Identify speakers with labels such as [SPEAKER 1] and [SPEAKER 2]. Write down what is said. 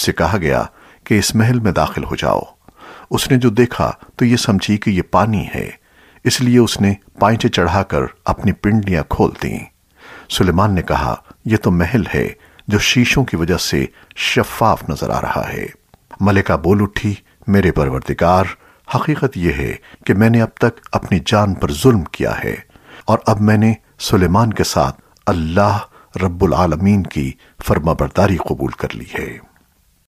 [SPEAKER 1] سے کہا گیا کہ اس محل میں داخل ہو جاؤ۔ اس نے جو دیکھا تو یہ سمجھی کہ یہ پانی ہے۔ اس لیے اس نے پائنچے چڑھا کر اپنی پنڈیاں کھول دیں۔ سلیمان نے کہا، یہ تو محل ہے جو شیشوں کی وجہ سے شفاف نظر آ رہا ہے۔ ملکہ بول اٹھی، میرے پروردگار، حقیقت یہ ہے کہ میں نے اب تک اپنی جان پر ظلم کیا ہے۔ اور اب میں نے سلیمان کے ساتھ اللہ رب العالمین کی فرما برداری قبول کر لی ہے۔